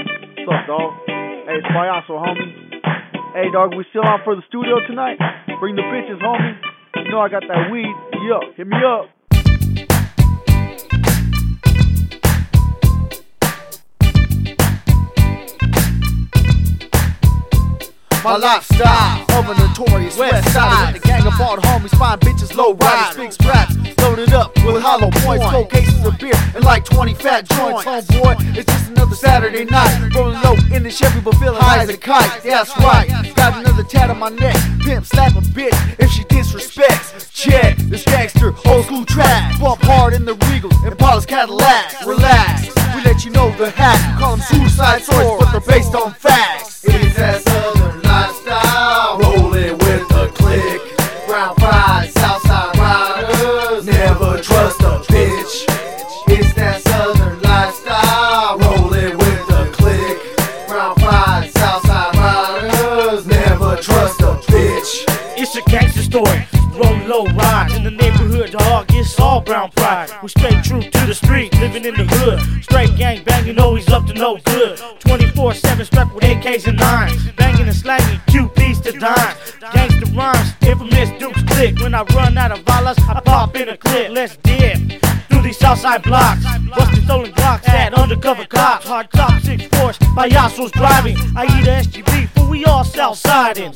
What's up, dog? Hey, it's Payaso, homie. Hey, dog, we still on for the studio tonight? Bring the bitches, homie. You know I got that weed. Yo, hit me up. My lifestyle of a notorious west side. With a gang of bald homies, fine bitches, low riders, big straps, loaded up with hollow points, four cases of beer, and like 20 fat joints. Homeboy, it's just another Saturday night. Rolling low in the Chevy, but feeling high as a kite. That's right. Got another tat on my neck. Pimp slap a bitch if she disrespects. Check this gangster, old school track. Bump hard in the Regal, and Impala's Cadillac. Relax. We let you know the hack. Call them suicide stories, but they're based on facts. Fried, Southside riders. Never trust a bitch. It's that southern lifestyle. Rolling with the click. Brown fried, Southside riders. Never trust a bitch. It's a gangster story. Rolling low rides in the neighborhood, dog. It's all brown pride. We stay true to the street, living in the hood. Straight gang banging, always up to no good. 24 7 strapped with AKs and 9s. Banging and slanging, QPs to dime. When I run out of dollars, I pop in a clip. Let's dip through these Southside blocks. Busting stolen blocks at undercover cops. Hard top six force, Payaso's driving. I eat a SGB, for we all Southsiding.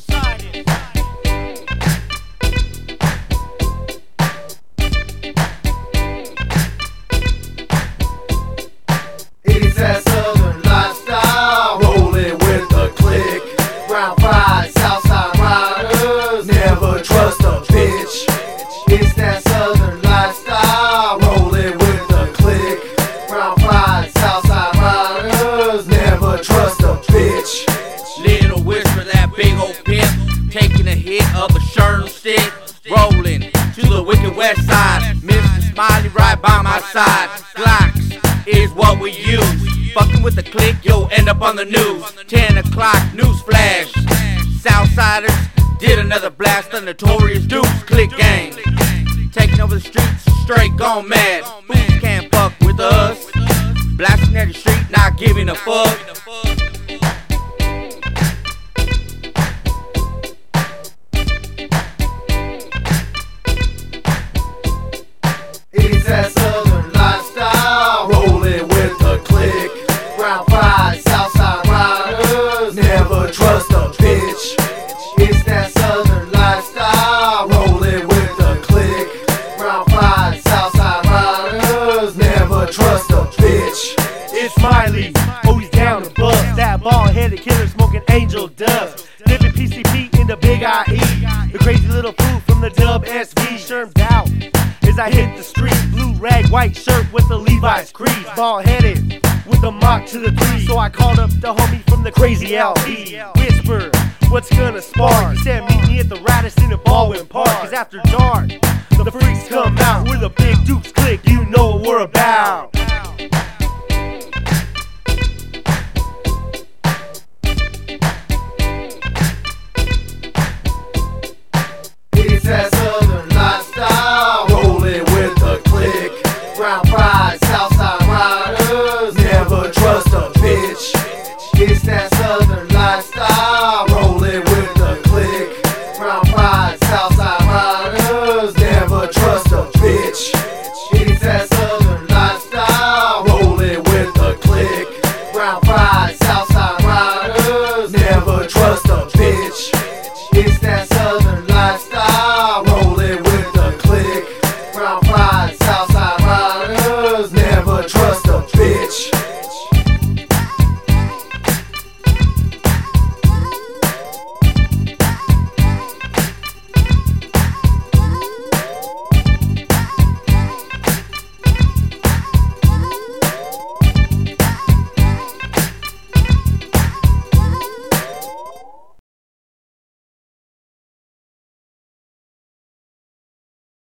Little whisper, that big old pimp, taking a hit of a Sherman stick, rolling to the wicked west side. Mr. Smiley right by my side. Glocks is what we use. Fucking with the click, you'll end up on the news. 10 o'clock, news flash. Southsiders did another blast, the notorious Dukes click gang. Taking over the streets, straight gone mad. Fools can't fuck with us. Blasting at the street, not giving a fuck. Fried, Southside riders. Never trust a bitch. It's Miley, oh, always down to bust. That bald headed killer smoking angel dust. Living PCP in the big IE. The crazy little fool from the dub SV. Shermed out as I hit the street. Blue rag, white shirt with the Levi's crease. Bald headed with a mock to the three. So I called up the homie from the crazy LP. Whisper, what's gonna spark? He said, meet me at the Radisson in Baldwin Park. Cause after dark, the freaks come out a big Dukes click. You know what we're about. It's that southern lifestyle. Rolling with the click. Fried, Southside riders. Never trust a bitch. It's that southern